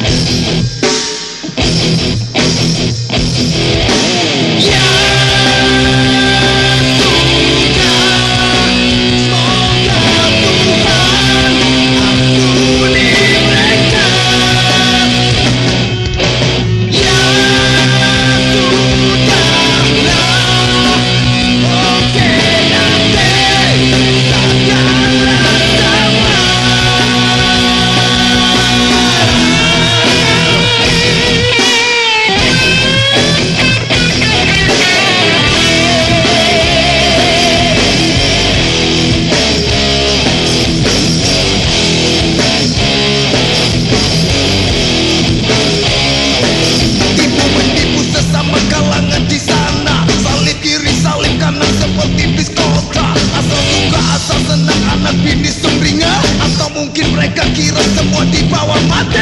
Thank Semua di bawah mati.